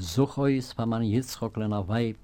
Such euch, wenn man jetzt rocklen auf Weib,